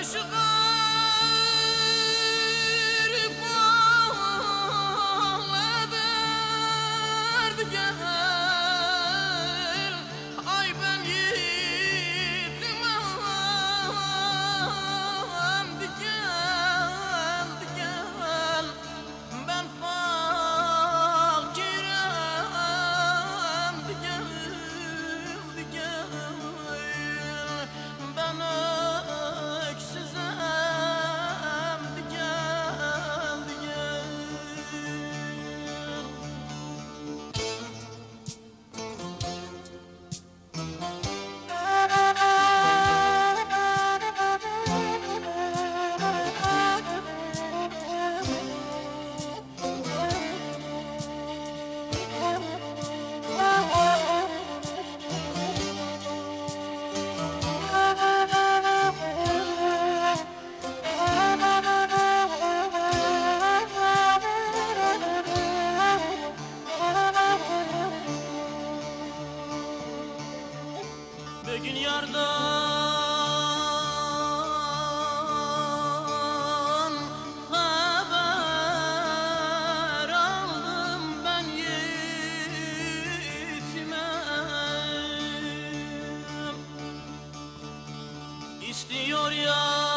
aşık Bugün yardan haber aldım ben yetimem İstiyor ya